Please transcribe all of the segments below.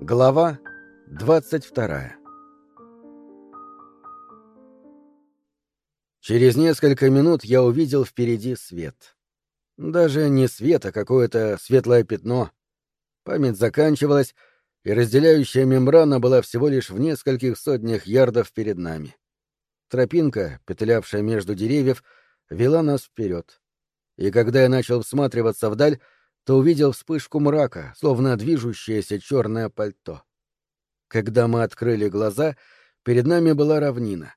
Глава 22 Через несколько минут я увидел впереди свет. Даже не свет, а какое-то светлое пятно. Память заканчивалась, и разделяющая мембрана была всего лишь в нескольких сотнях ярдов перед нами. Тропинка, петлявшая между деревьев, вела нас вперед. И когда я начал всматриваться вдаль, то увидел вспышку мрака, словно движущееся черное пальто. Когда мы открыли глаза, перед нами была равнина.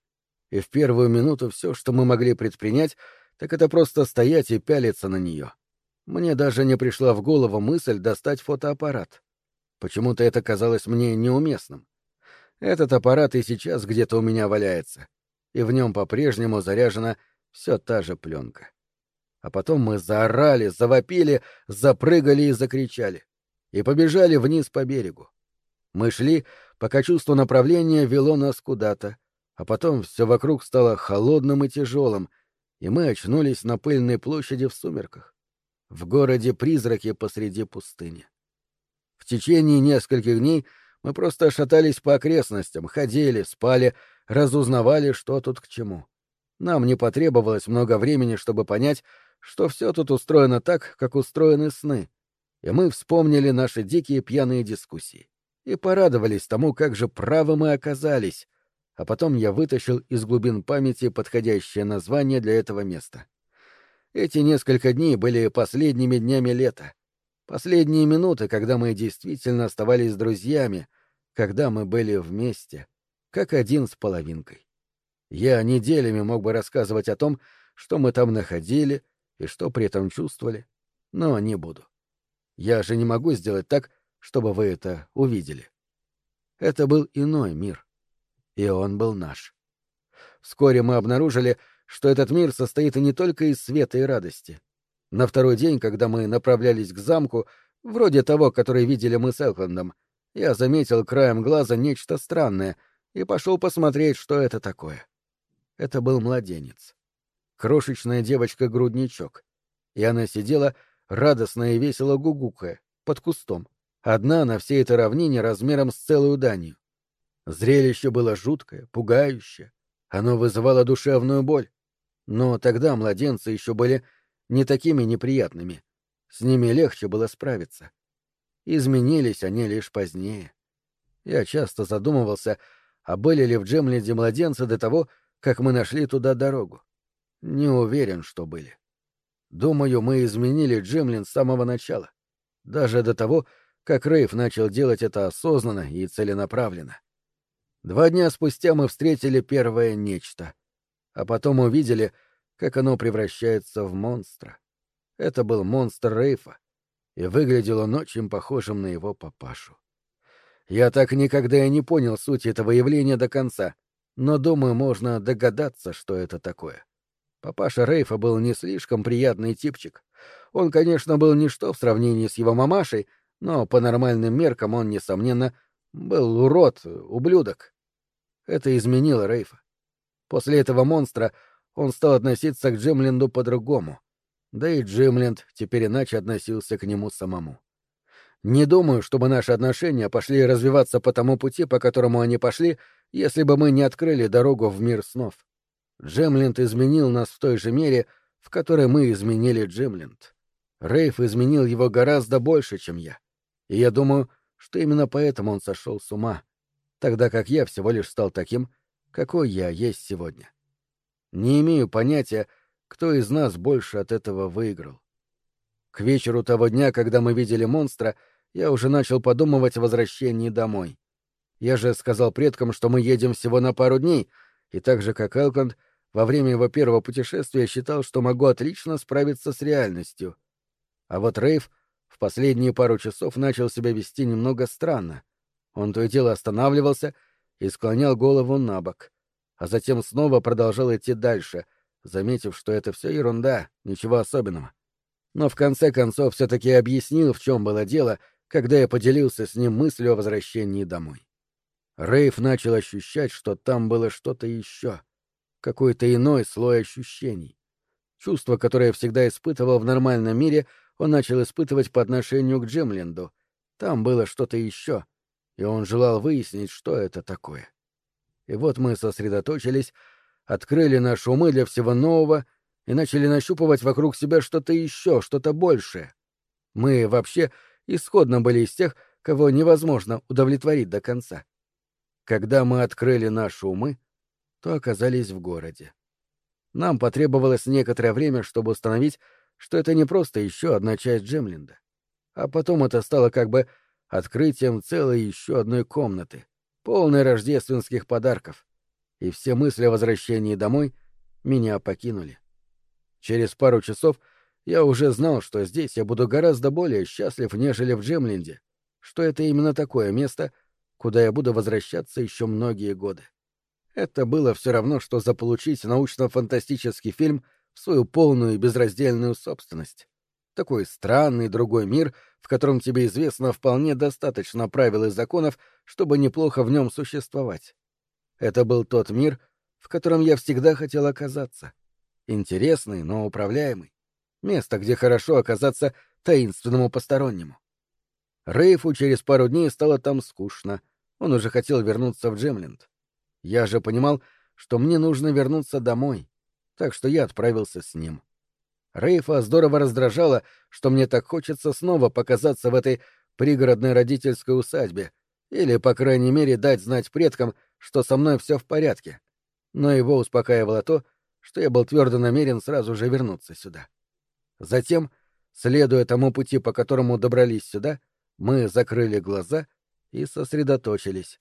И в первую минуту все, что мы могли предпринять, так это просто стоять и пялиться на нее. Мне даже не пришла в голову мысль достать фотоаппарат. Почему-то это казалось мне неуместным. Этот аппарат и сейчас где-то у меня валяется, и в нем по-прежнему заряжена все та же пленка. А потом мы заорали, завопили, запрыгали и закричали. И побежали вниз по берегу. Мы шли, пока чувство направления вело нас куда-то, а потом все вокруг стало холодным и тяжелым, и мы очнулись на пыльной площади в сумерках. В городе призраки посреди пустыни. В течение нескольких дней мы просто шатались по окрестностям, ходили, спали, разузнавали, что тут к чему. Нам не потребовалось много времени, чтобы понять, что все тут устроено так, как устроены сны, и мы вспомнили наши дикие пьяные дискуссии и порадовались тому, как же правы мы оказались, а потом я вытащил из глубин памяти подходящее название для этого места. Эти несколько дней были последними днями лета, последние минуты, когда мы действительно оставались друзьями, когда мы были вместе, как один с половинкой. Я неделями мог бы рассказывать о том, что мы там находили, и что при этом чувствовали, но не буду. Я же не могу сделать так, чтобы вы это увидели. Это был иной мир, и он был наш. Вскоре мы обнаружили, что этот мир состоит не только из света и радости. На второй день, когда мы направлялись к замку, вроде того, который видели мы с Элкландом, я заметил краем глаза нечто странное и пошел посмотреть, что это такое. Это был младенец крошечная девочка-грудничок. И она сидела, радостно и весело гугукая, под кустом, одна на всей этой равнине размером с целую данью. Зрелище было жуткое, пугающее. Оно вызывало душевную боль. Но тогда младенцы еще были не такими неприятными. С ними легче было справиться. Изменились они лишь позднее. Я часто задумывался, а были ли в Джемленде младенцы до того, как мы нашли туда дорогу. Не уверен, что были. Думаю, мы изменили Джемлин с самого начала. Даже до того, как Рейв начал делать это осознанно и целенаправленно. Два дня спустя мы встретили первое нечто, а потом увидели, как оно превращается в монстра. Это был монстр Рейфа, и выглядел он очень похожим на его папашу. Я так никогда и не понял суть этого явления до конца, но, думаю, можно догадаться, что это такое. Папаша Рейфа был не слишком приятный типчик. Он, конечно, был ничто в сравнении с его мамашей, но по нормальным меркам он, несомненно, был урод, ублюдок. Это изменило Рейфа. После этого монстра он стал относиться к Джимленду по-другому. Да и Джимленд теперь иначе относился к нему самому. Не думаю, чтобы наши отношения пошли развиваться по тому пути, по которому они пошли, если бы мы не открыли дорогу в мир снов. Джемленд изменил нас в той же мере, в которой мы изменили Джемленд. Рейф изменил его гораздо больше, чем я. И я думаю, что именно поэтому он сошел с ума, тогда как я всего лишь стал таким, какой я есть сегодня. Не имею понятия, кто из нас больше от этого выиграл. К вечеру того дня, когда мы видели монстра, я уже начал подумывать о возвращении домой. Я же сказал предкам, что мы едем всего на пару дней, и так же, как Элконд, во время его первого путешествия считал, что могу отлично справиться с реальностью. А вот Рейв в последние пару часов начал себя вести немного странно. Он то и дело останавливался и склонял голову на бок, а затем снова продолжал идти дальше, заметив, что это все ерунда, ничего особенного. Но в конце концов все-таки объяснил, в чем было дело, когда я поделился с ним мыслью о возвращении домой. Рейв начал ощущать, что там было что-то еще — какой-то иной слой ощущений. Чувство, которое всегда испытывал в нормальном мире, он начал испытывать по отношению к Джемленду. Там было что-то еще. и он желал выяснить, что это такое. И вот мы сосредоточились, открыли наши умы для всего нового и начали нащупывать вокруг себя что-то еще, что-то большее. Мы вообще исходно были из тех, кого невозможно удовлетворить до конца. Когда мы открыли наши умы, то оказались в городе. Нам потребовалось некоторое время, чтобы установить, что это не просто еще одна часть Джемленда. А потом это стало как бы открытием целой еще одной комнаты, полной рождественских подарков. И все мысли о возвращении домой меня покинули. Через пару часов я уже знал, что здесь я буду гораздо более счастлив, нежели в Джемленде, что это именно такое место, куда я буду возвращаться еще многие годы. Это было все равно, что заполучить научно-фантастический фильм в свою полную и безраздельную собственность. Такой странный другой мир, в котором тебе известно вполне достаточно правил и законов, чтобы неплохо в нем существовать. Это был тот мир, в котором я всегда хотел оказаться. Интересный, но управляемый. Место, где хорошо оказаться таинственному постороннему. Рейфу через пару дней стало там скучно. Он уже хотел вернуться в Джемленд. Я же понимал, что мне нужно вернуться домой, так что я отправился с ним. Рейфа здорово раздражало, что мне так хочется снова показаться в этой пригородной родительской усадьбе, или, по крайней мере, дать знать предкам, что со мной все в порядке. Но его успокаивало то, что я был твердо намерен сразу же вернуться сюда. Затем, следуя тому пути, по которому добрались сюда, мы закрыли глаза и сосредоточились.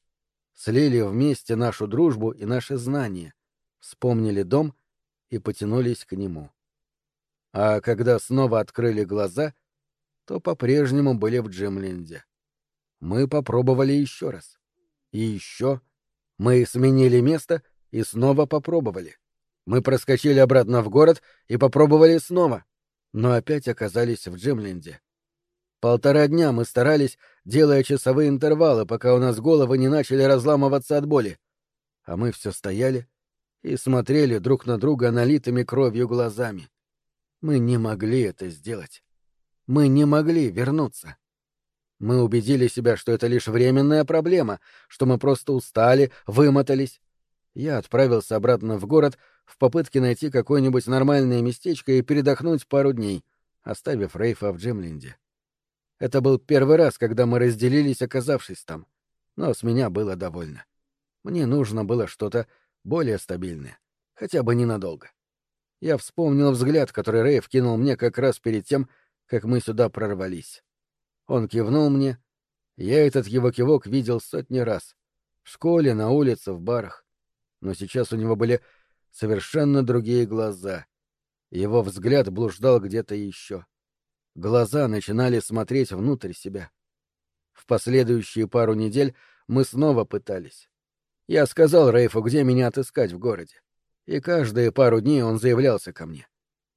Слили вместе нашу дружбу и наши знания, вспомнили дом и потянулись к нему. А когда снова открыли глаза, то по-прежнему были в Джимленде. Мы попробовали еще раз. И еще. Мы сменили место и снова попробовали. Мы проскочили обратно в город и попробовали снова, но опять оказались в Джимленде. Полтора дня мы старались, делая часовые интервалы, пока у нас головы не начали разламываться от боли. А мы все стояли и смотрели друг на друга налитыми кровью глазами. Мы не могли это сделать. Мы не могли вернуться. Мы убедили себя, что это лишь временная проблема, что мы просто устали, вымотались. Я отправился обратно в город в попытке найти какое-нибудь нормальное местечко и передохнуть пару дней, оставив Рейфа в Джимленде. Это был первый раз, когда мы разделились, оказавшись там. Но с меня было довольно. Мне нужно было что-то более стабильное. Хотя бы ненадолго. Я вспомнил взгляд, который Рейв кинул мне как раз перед тем, как мы сюда прорвались. Он кивнул мне. Я этот его кивок видел сотни раз. В школе, на улице, в барах. Но сейчас у него были совершенно другие глаза. Его взгляд блуждал где-то еще. — Глаза начинали смотреть внутрь себя. В последующие пару недель мы снова пытались. Я сказал Рейфу, где меня отыскать в городе. И каждые пару дней он заявлялся ко мне.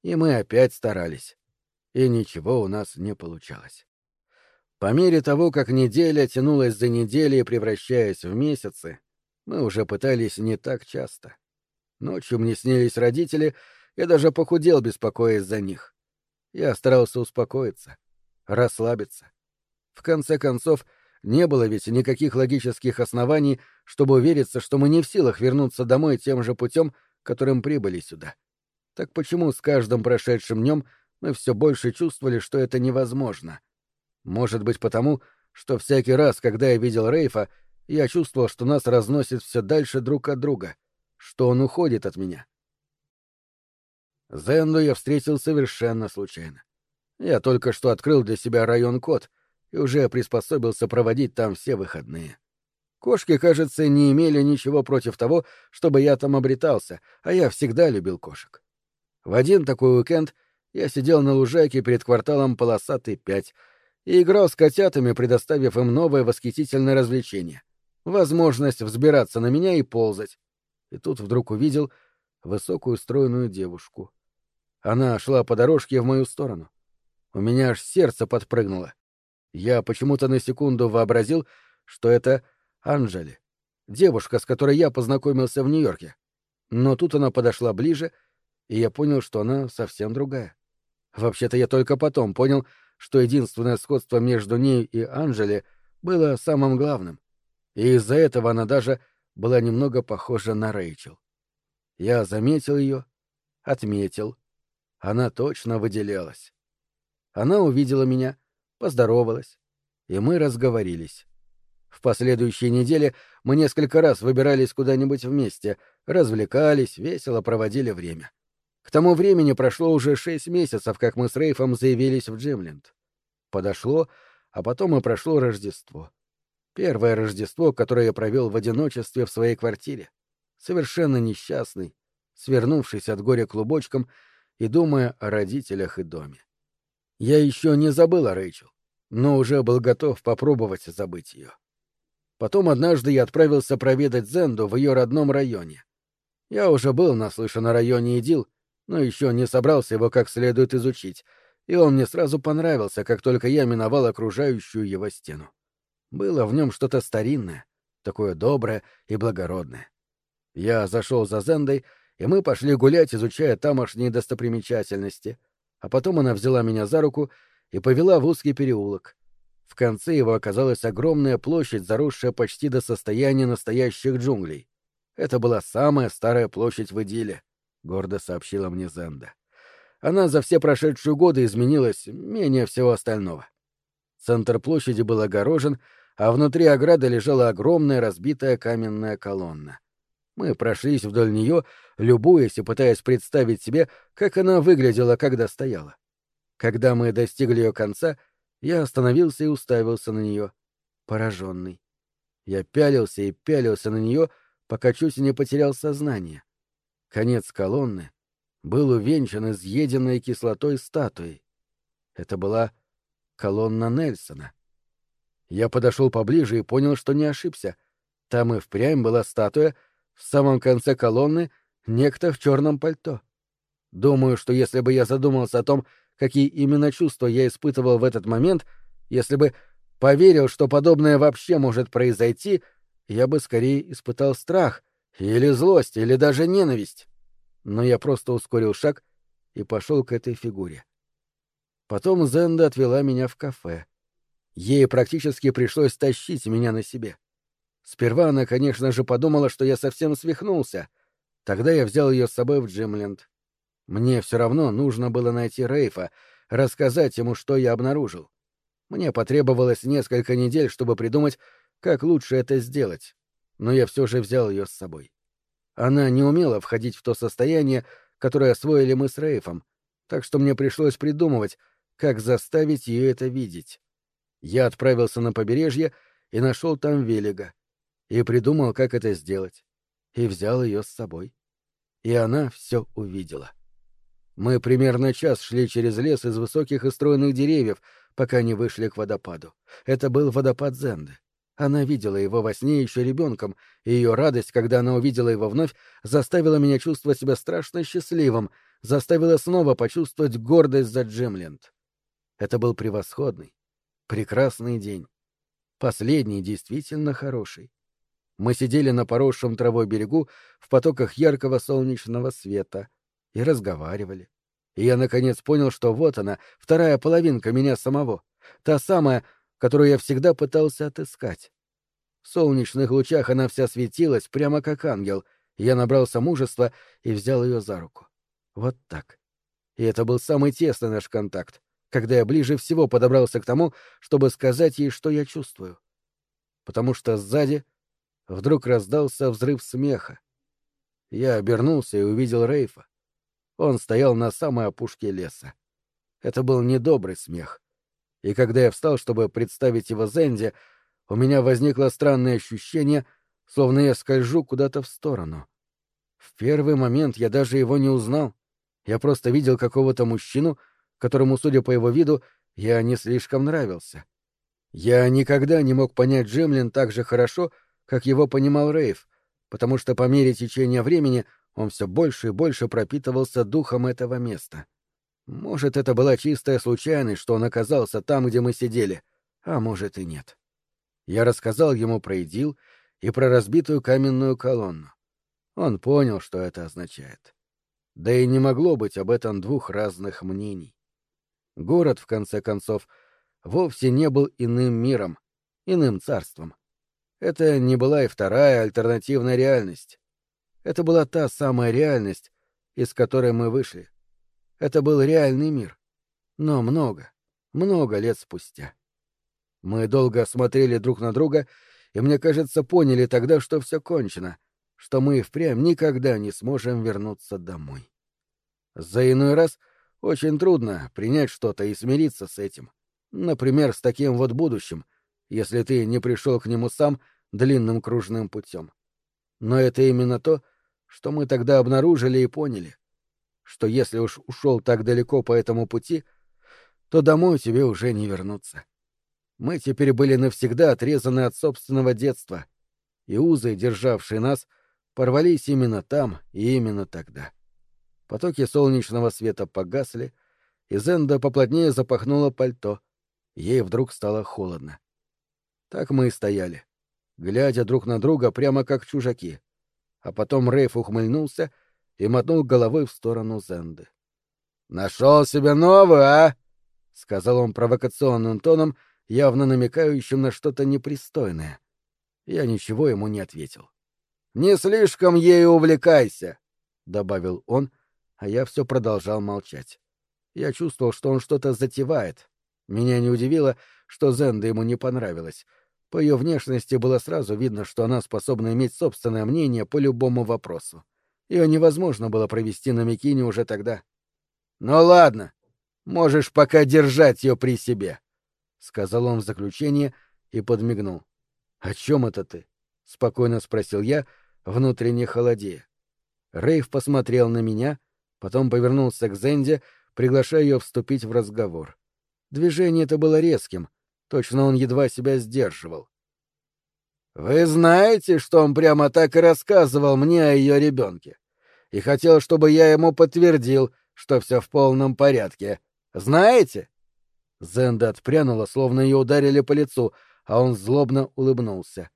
И мы опять старались. И ничего у нас не получалось. По мере того, как неделя тянулась за неделей, превращаясь в месяцы, мы уже пытались не так часто. Ночью мне снились родители, я даже похудел, беспокоясь за них. Я старался успокоиться, расслабиться. В конце концов, не было ведь никаких логических оснований, чтобы увериться, что мы не в силах вернуться домой тем же путем, которым прибыли сюда. Так почему с каждым прошедшим днем мы все больше чувствовали, что это невозможно? Может быть, потому, что всякий раз, когда я видел Рейфа, я чувствовал, что нас разносит все дальше друг от друга, что он уходит от меня. Зенду я встретил совершенно случайно. Я только что открыл для себя район Кот и уже приспособился проводить там все выходные. Кошки, кажется, не имели ничего против того, чтобы я там обретался, а я всегда любил кошек. В один такой уикенд я сидел на лужайке перед кварталом Полосатый 5 и играл с котятами, предоставив им новое восхитительное развлечение — возможность взбираться на меня и ползать. И тут вдруг увидел высокую стройную девушку — она шла по дорожке в мою сторону. У меня аж сердце подпрыгнуло. Я почему-то на секунду вообразил, что это Анжели, девушка, с которой я познакомился в Нью-Йорке. Но тут она подошла ближе, и я понял, что она совсем другая. Вообще-то я только потом понял, что единственное сходство между ней и Анжели было самым главным, И из-за этого она даже была немного похожа на Рэйчел. Я заметил ее, отметил. Она точно выделялась. Она увидела меня, поздоровалась, и мы разговорились. В последующие недели мы несколько раз выбирались куда-нибудь вместе, развлекались, весело проводили время. К тому времени прошло уже шесть месяцев, как мы с Рейфом заявились в Джимленд. Подошло, а потом и прошло Рождество. Первое Рождество, которое я провел в одиночестве в своей квартире. Совершенно несчастный, свернувшись от горя клубочком и думая о родителях и доме. Я еще не забыл о Рэйчел, но уже был готов попробовать забыть ее. Потом однажды я отправился проведать Зенду в ее родном районе. Я уже был наслышан о районе Идил, но еще не собрался его как следует изучить, и он мне сразу понравился, как только я миновал окружающую его стену. Было в нем что-то старинное, такое доброе и благородное. Я зашел за Зендой, и мы пошли гулять, изучая тамошние достопримечательности, а потом она взяла меня за руку и повела в узкий переулок. В конце его оказалась огромная площадь, заросшая почти до состояния настоящих джунглей. Это была самая старая площадь в Идиле, — гордо сообщила мне Зенда. Она за все прошедшие годы изменилась менее всего остального. Центр площади был огорожен, а внутри ограды лежала огромная разбитая каменная колонна. Мы прошлись вдоль нее, любуясь и пытаясь представить себе, как она выглядела, когда стояла. Когда мы достигли ее конца, я остановился и уставился на нее, пораженный. Я пялился и пялился на нее, пока чуть не потерял сознание. Конец колонны был увенчан изъеденной кислотой статуей. Это была колонна Нельсона. Я подошел поближе и понял, что не ошибся. Там и впрямь была статуя, в самом конце колонны некто в черном пальто. Думаю, что если бы я задумался о том, какие именно чувства я испытывал в этот момент, если бы поверил, что подобное вообще может произойти, я бы скорее испытал страх, или злость, или даже ненависть. Но я просто ускорил шаг и пошел к этой фигуре. Потом Зенда отвела меня в кафе. Ей практически пришлось тащить меня на себе. Сперва она, конечно же, подумала, что я совсем свихнулся. Тогда я взял ее с собой в Джимленд. Мне все равно нужно было найти Рейфа, рассказать ему, что я обнаружил. Мне потребовалось несколько недель, чтобы придумать, как лучше это сделать. Но я все же взял ее с собой. Она не умела входить в то состояние, которое освоили мы с Рейфом, так что мне пришлось придумывать, как заставить ее это видеть. Я отправился на побережье и нашел там Велига и придумал, как это сделать, и взял ее с собой. И она все увидела. Мы примерно час шли через лес из высоких и стройных деревьев, пока не вышли к водопаду. Это был водопад Зенды. Она видела его во сне еще ребенком, и ее радость, когда она увидела его вновь, заставила меня чувствовать себя страшно счастливым, заставила снова почувствовать гордость за Джимленд. Это был превосходный, прекрасный день. Последний действительно хороший. Мы сидели на поросшем травой берегу в потоках яркого солнечного света и разговаривали. И я, наконец, понял, что вот она, вторая половинка меня самого, та самая, которую я всегда пытался отыскать. В солнечных лучах она вся светилась, прямо как ангел, я набрался мужества и взял ее за руку. Вот так. И это был самый тесный наш контакт, когда я ближе всего подобрался к тому, чтобы сказать ей, что я чувствую. Потому что сзади Вдруг раздался взрыв смеха. Я обернулся и увидел Рейфа. Он стоял на самой опушке леса. Это был недобрый смех. И когда я встал, чтобы представить его Зенде, у меня возникло странное ощущение, словно я скольжу куда-то в сторону. В первый момент я даже его не узнал. Я просто видел какого-то мужчину, которому, судя по его виду, я не слишком нравился. Я никогда не мог понять Джемлин так же хорошо, как его понимал Рейв, потому что по мере течения времени он все больше и больше пропитывался духом этого места. Может, это была чистая случайность, что он оказался там, где мы сидели, а может и нет. Я рассказал ему про Идил и про разбитую каменную колонну. Он понял, что это означает. Да и не могло быть об этом двух разных мнений. Город, в конце концов, вовсе не был иным миром, иным царством. Это не была и вторая альтернативная реальность. Это была та самая реальность, из которой мы вышли. Это был реальный мир. Но много, много лет спустя. Мы долго смотрели друг на друга, и, мне кажется, поняли тогда, что все кончено, что мы впрямь никогда не сможем вернуться домой. За иной раз очень трудно принять что-то и смириться с этим. Например, с таким вот будущим, если ты не пришел к нему сам длинным кружным путем. Но это именно то, что мы тогда обнаружили и поняли, что если уж ушел так далеко по этому пути, то домой тебе уже не вернуться. Мы теперь были навсегда отрезаны от собственного детства, и узы, державшие нас, порвались именно там и именно тогда. Потоки солнечного света погасли, и Зенда поплотнее запахнула пальто. Ей вдруг стало холодно. Так мы и стояли, глядя друг на друга прямо как чужаки. А потом Рейф ухмыльнулся и мотнул головой в сторону Зенды. «Нашел себе новую, а?» — сказал он провокационным тоном, явно намекающим на что-то непристойное. Я ничего ему не ответил. «Не слишком ею увлекайся», — добавил он, а я все продолжал молчать. Я чувствовал, что он что-то затевает. Меня не удивило, что Зенда ему не понравилась. По ее внешности было сразу видно, что она способна иметь собственное мнение по любому вопросу. Ее невозможно было провести на Микине уже тогда. «Ну ладно, можешь пока держать ее при себе», — сказал он в заключение и подмигнул. «О чем это ты?» — спокойно спросил я, внутренне холодея. Рейв посмотрел на меня, потом повернулся к Зенде, приглашая ее вступить в разговор. Движение это было резким, точно он едва себя сдерживал. «Вы знаете, что он прямо так и рассказывал мне о ее ребенке? И хотел, чтобы я ему подтвердил, что все в полном порядке. Знаете?» Зенда отпрянула, словно ее ударили по лицу, а он злобно улыбнулся.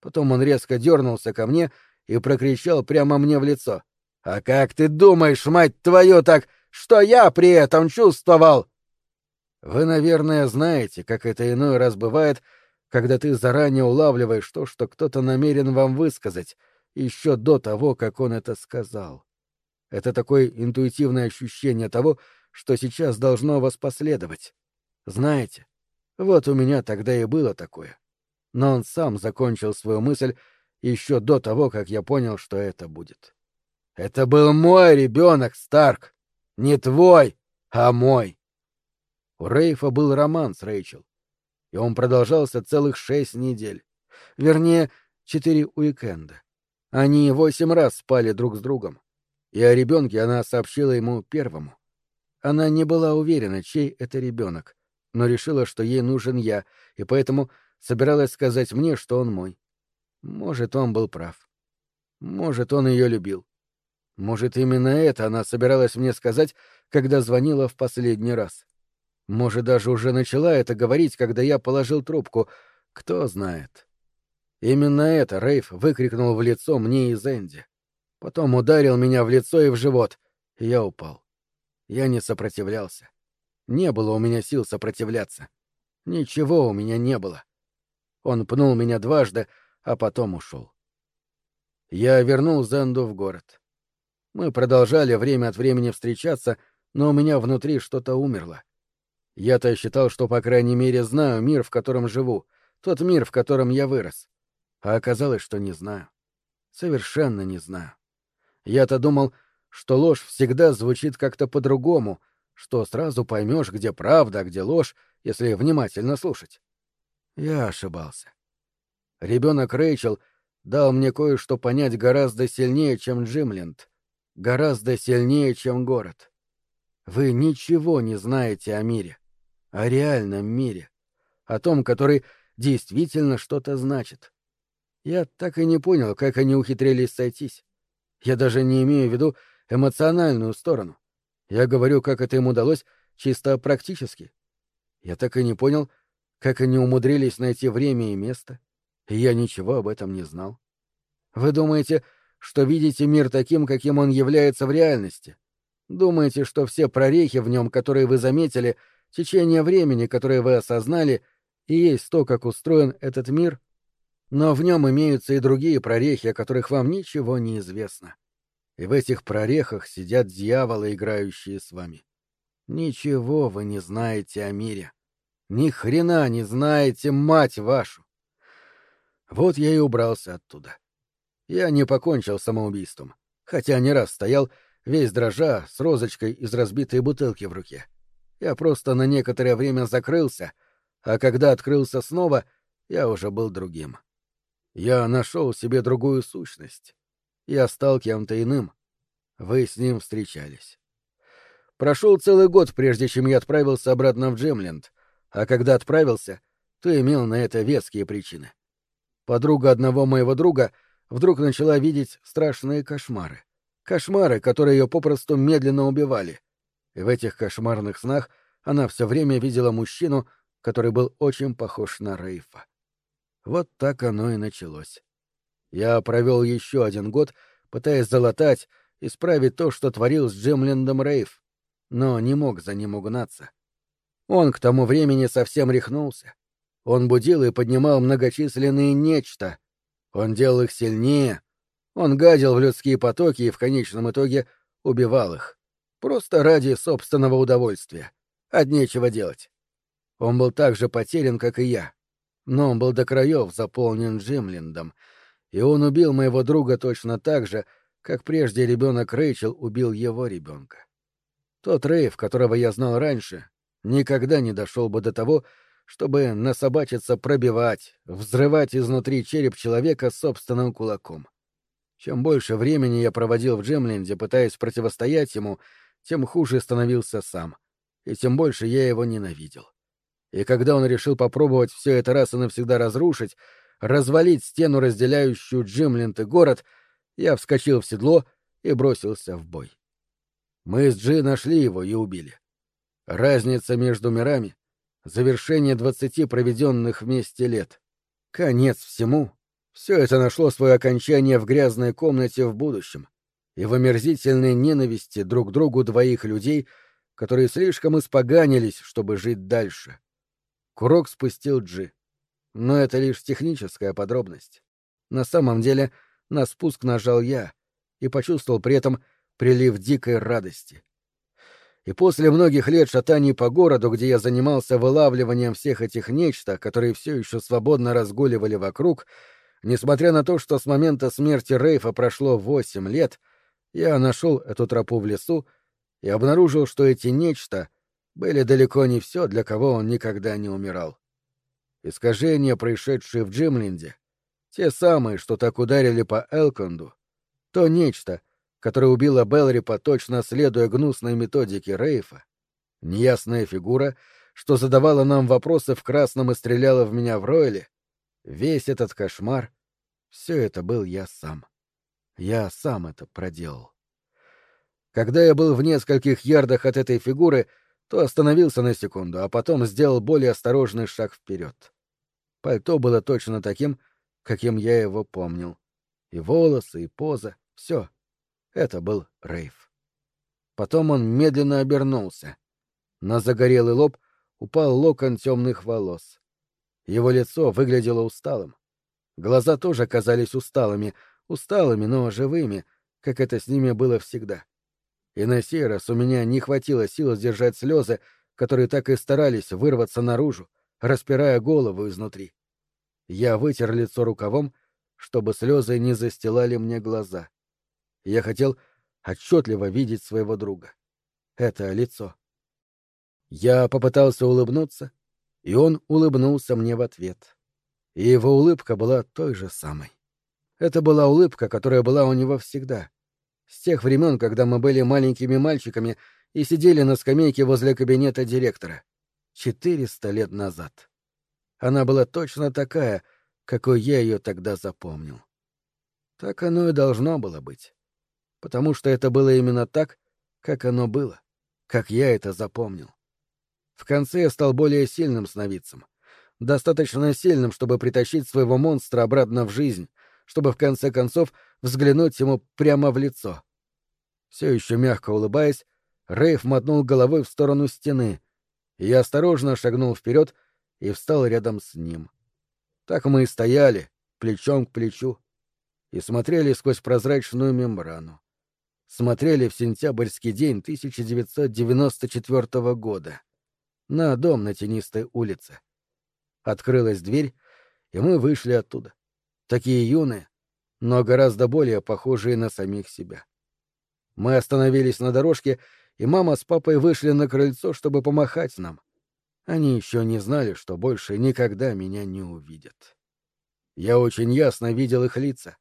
Потом он резко дернулся ко мне и прокричал прямо мне в лицо. «А как ты думаешь, мать твою, так, что я при этом чувствовал?» Вы, наверное, знаете, как это иной раз бывает, когда ты заранее улавливаешь то, что кто-то намерен вам высказать, еще до того, как он это сказал. Это такое интуитивное ощущение того, что сейчас должно вас последовать. Знаете, вот у меня тогда и было такое. Но он сам закончил свою мысль еще до того, как я понял, что это будет. Это был мой ребенок, Старк. Не твой, а мой. У Рейфа был роман с Рэйчел, и он продолжался целых шесть недель. Вернее, четыре уикенда. Они восемь раз спали друг с другом, и о ребенке она сообщила ему первому. Она не была уверена, чей это ребенок, но решила, что ей нужен я, и поэтому собиралась сказать мне, что он мой. Может, он был прав. Может, он ее любил. Может, именно это она собиралась мне сказать, когда звонила в последний раз. Может, даже уже начала это говорить, когда я положил трубку. Кто знает. Именно это Рейф выкрикнул в лицо мне и Зенди. Потом ударил меня в лицо и в живот, и я упал. Я не сопротивлялся. Не было у меня сил сопротивляться. Ничего у меня не было. Он пнул меня дважды, а потом ушел. Я вернул Зенду в город. Мы продолжали время от времени встречаться, но у меня внутри что-то умерло. Я-то считал, что, по крайней мере, знаю мир, в котором живу, тот мир, в котором я вырос. А оказалось, что не знаю. Совершенно не знаю. Я-то думал, что ложь всегда звучит как-то по-другому, что сразу поймешь, где правда, а где ложь, если внимательно слушать. Я ошибался. Ребенок Рэйчел дал мне кое-что понять гораздо сильнее, чем Джимленд, гораздо сильнее, чем город. Вы ничего не знаете о мире о реальном мире, о том, который действительно что-то значит. Я так и не понял, как они ухитрились сойтись. Я даже не имею в виду эмоциональную сторону. Я говорю, как это им удалось чисто практически. Я так и не понял, как они умудрились найти время и место, и я ничего об этом не знал. Вы думаете, что видите мир таким, каким он является в реальности? Думаете, что все прорехи в нем, которые вы заметили, Течение времени, которое вы осознали, и есть то, как устроен этот мир? Но в нем имеются и другие прорехи, о которых вам ничего не известно. И в этих прорехах сидят дьяволы, играющие с вами. Ничего вы не знаете о мире. Ни хрена не знаете, мать вашу. Вот я и убрался оттуда. Я не покончил самоубийством, хотя не раз стоял, весь дрожа, с розочкой из разбитой бутылки в руке. Я просто на некоторое время закрылся, а когда открылся снова, я уже был другим. Я нашел себе другую сущность. Я стал кем-то иным. Вы с ним встречались. Прошел целый год, прежде чем я отправился обратно в Джемленд, а когда отправился, то имел на это веские причины. Подруга одного моего друга вдруг начала видеть страшные кошмары. Кошмары, которые ее попросту медленно убивали. И в этих кошмарных снах она все время видела мужчину, который был очень похож на Рейфа. Вот так оно и началось. Я провел еще один год, пытаясь залатать, исправить то, что творил с Джемлендом Рейф, но не мог за ним угнаться. Он к тому времени совсем рехнулся. Он будил и поднимал многочисленные нечто. Он делал их сильнее. Он гадил в людские потоки и в конечном итоге убивал их. Просто ради собственного удовольствия. От нечего делать. Он был так же потерян, как и я но он был до краев заполнен Джимлиндом, и он убил моего друга точно так же, как прежде ребенок Рэйчел убил его ребенка. Тот Рейв, которого я знал раньше, никогда не дошел бы до того, чтобы насобачиться пробивать, взрывать изнутри череп человека собственным кулаком. Чем больше времени я проводил в Джемленде, пытаясь противостоять ему, тем хуже становился сам, и тем больше я его ненавидел. И когда он решил попробовать все это раз и навсегда разрушить, развалить стену, разделяющую Джимленд и город, я вскочил в седло и бросился в бой. Мы с Джи нашли его и убили. Разница между мирами — завершение двадцати проведенных вместе лет. Конец всему. Все это нашло свое окончание в грязной комнате в будущем и в омерзительной ненависти друг другу двоих людей, которые слишком испоганились, чтобы жить дальше. Курок спустил Джи. Но это лишь техническая подробность. На самом деле на спуск нажал я и почувствовал при этом прилив дикой радости. И после многих лет шатаний по городу, где я занимался вылавливанием всех этих нечто, которые все еще свободно разгуливали вокруг, несмотря на то, что с момента смерти Рейфа прошло восемь лет, я нашел эту тропу в лесу и обнаружил, что эти нечто — были далеко не все, для кого он никогда не умирал. Искажения, происшедшие в Джимленде, те самые, что так ударили по Элконду, то нечто, которое убило Белрипа, точно следуя гнусной методике Рейфа, неясная фигура, что задавала нам вопросы в красном и стреляла в меня в Ройле, весь этот кошмар — все это был я сам. Я сам это проделал. Когда я был в нескольких ярдах от этой фигуры — то остановился на секунду, а потом сделал более осторожный шаг вперед. Пальто было точно таким, каким я его помнил. И волосы, и поза — все. Это был Рейв. Потом он медленно обернулся. На загорелый лоб упал локон темных волос. Его лицо выглядело усталым. Глаза тоже казались усталыми, усталыми, но живыми, как это с ними было всегда. И на сей раз у меня не хватило сил сдержать слезы, которые так и старались вырваться наружу, распирая голову изнутри. Я вытер лицо рукавом, чтобы слезы не застилали мне глаза. Я хотел отчетливо видеть своего друга. Это лицо. Я попытался улыбнуться, и он улыбнулся мне в ответ. И его улыбка была той же самой. Это была улыбка, которая была у него всегда — с тех времен, когда мы были маленькими мальчиками и сидели на скамейке возле кабинета директора. Четыреста лет назад. Она была точно такая, какой я ее тогда запомнил. Так оно и должно было быть. Потому что это было именно так, как оно было, как я это запомнил. В конце я стал более сильным сновидцем. Достаточно сильным, чтобы притащить своего монстра обратно в жизнь, чтобы в конце концов взглянуть ему прямо в лицо. Все еще мягко улыбаясь, Рейв мотнул головой в сторону стены, и я осторожно шагнул вперед и встал рядом с ним. Так мы и стояли, плечом к плечу, и смотрели сквозь прозрачную мембрану. Смотрели в сентябрьский день 1994 года на дом на тенистой улице. Открылась дверь, и мы вышли оттуда. Такие юные, но гораздо более похожие на самих себя. Мы остановились на дорожке, и мама с папой вышли на крыльцо, чтобы помахать нам. Они еще не знали, что больше никогда меня не увидят. Я очень ясно видел их лица,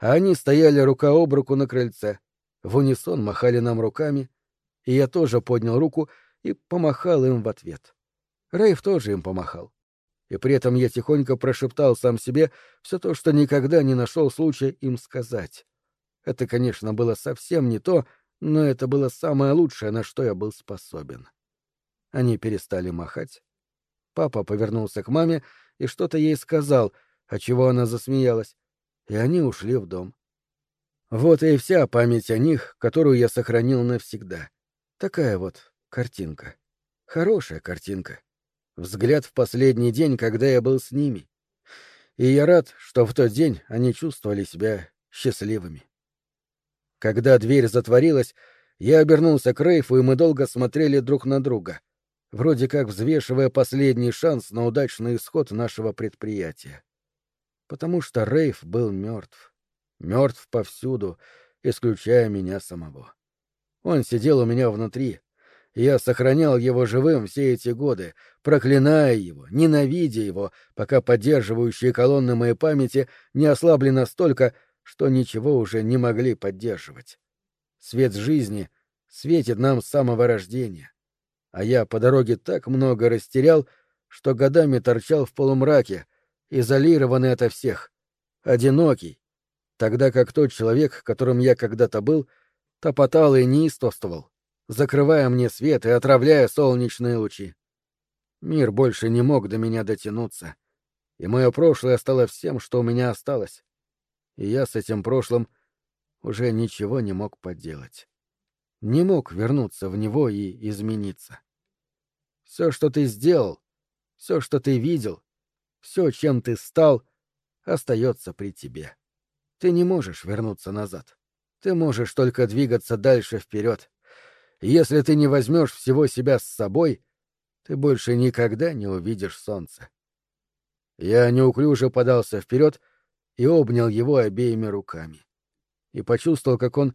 а они стояли рука об руку на крыльце, в унисон махали нам руками, и я тоже поднял руку и помахал им в ответ. Рейв тоже им помахал. И при этом я тихонько прошептал сам себе все то, что никогда не нашел случая им сказать. Это, конечно, было совсем не то, но это было самое лучшее, на что я был способен. Они перестали махать. Папа повернулся к маме и что-то ей сказал, отчего она засмеялась, и они ушли в дом. Вот и вся память о них, которую я сохранил навсегда. Такая вот картинка. Хорошая картинка. Взгляд в последний день, когда я был с ними. И я рад, что в тот день они чувствовали себя счастливыми. Когда дверь затворилась, я обернулся к Рейфу, и мы долго смотрели друг на друга, вроде как взвешивая последний шанс на удачный исход нашего предприятия. Потому что Рейф был мертв. Мертв повсюду, исключая меня самого. Он сидел у меня внутри. Я сохранял его живым все эти годы, проклиная его, ненавидя его, пока поддерживающие колонны моей памяти не ослабли настолько, что ничего уже не могли поддерживать. Свет жизни светит нам с самого рождения. А я по дороге так много растерял, что годами торчал в полумраке, изолированный ото всех, одинокий, тогда как тот человек, которым я когда-то был, топотал и неистовствовал, закрывая мне свет и отравляя солнечные лучи. Мир больше не мог до меня дотянуться, и мое прошлое стало всем, что у меня осталось. И я с этим прошлым уже ничего не мог поделать. Не мог вернуться в него и измениться. Все, что ты сделал, все, что ты видел, все, чем ты стал, остается при тебе. Ты не можешь вернуться назад. Ты можешь только двигаться дальше вперед. Если ты не возьмешь всего себя с собой, ты больше никогда не увидишь солнце. Я неуклюже подался вперед и обнял его обеими руками. И почувствовал, как он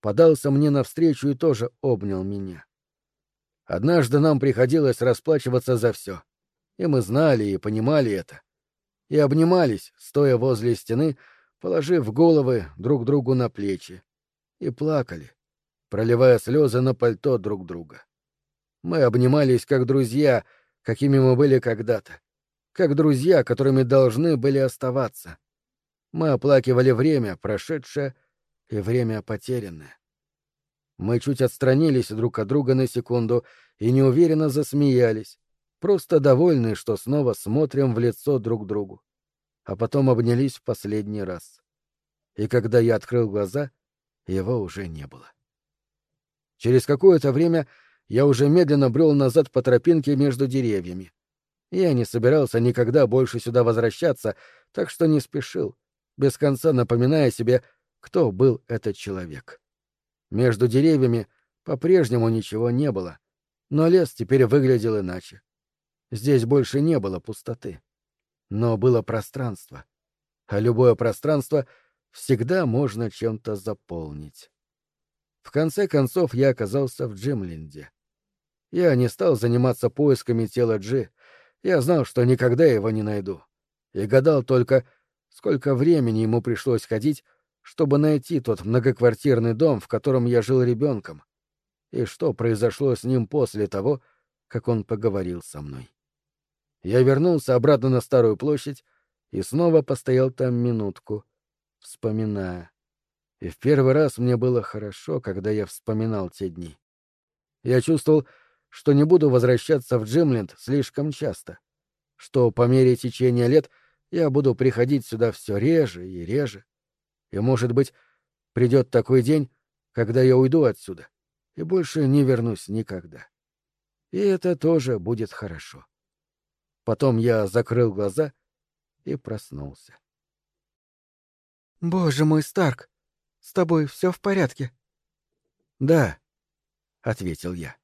подался мне навстречу и тоже обнял меня. Однажды нам приходилось расплачиваться за все. И мы знали и понимали это. И обнимались, стоя возле стены, положив головы друг другу на плечи, и плакали, проливая слезы на пальто друг друга. Мы обнимались как друзья, какими мы были когда-то, как друзья, которыми должны были оставаться. Мы оплакивали время, прошедшее, и время потерянное. Мы чуть отстранились друг от друга на секунду и неуверенно засмеялись, просто довольны, что снова смотрим в лицо друг другу а потом обнялись в последний раз. И когда я открыл глаза, его уже не было. Через какое-то время я уже медленно брел назад по тропинке между деревьями. Я не собирался никогда больше сюда возвращаться, так что не спешил, без конца напоминая себе, кто был этот человек. Между деревьями по-прежнему ничего не было, но лес теперь выглядел иначе. Здесь больше не было пустоты но было пространство. А любое пространство всегда можно чем-то заполнить. В конце концов я оказался в Джимленде. Я не стал заниматься поисками тела Джи, я знал, что никогда его не найду. И гадал только, сколько времени ему пришлось ходить, чтобы найти тот многоквартирный дом, в котором я жил ребенком, и что произошло с ним после того, как он поговорил со мной. Я вернулся обратно на Старую площадь и снова постоял там минутку, вспоминая. И в первый раз мне было хорошо, когда я вспоминал те дни. Я чувствовал, что не буду возвращаться в Джимленд слишком часто, что по мере течения лет я буду приходить сюда все реже и реже. И, может быть, придет такой день, когда я уйду отсюда и больше не вернусь никогда. И это тоже будет хорошо. Потом я закрыл глаза и проснулся. Боже мой, Старк, с тобой все в порядке? Да, ответил я.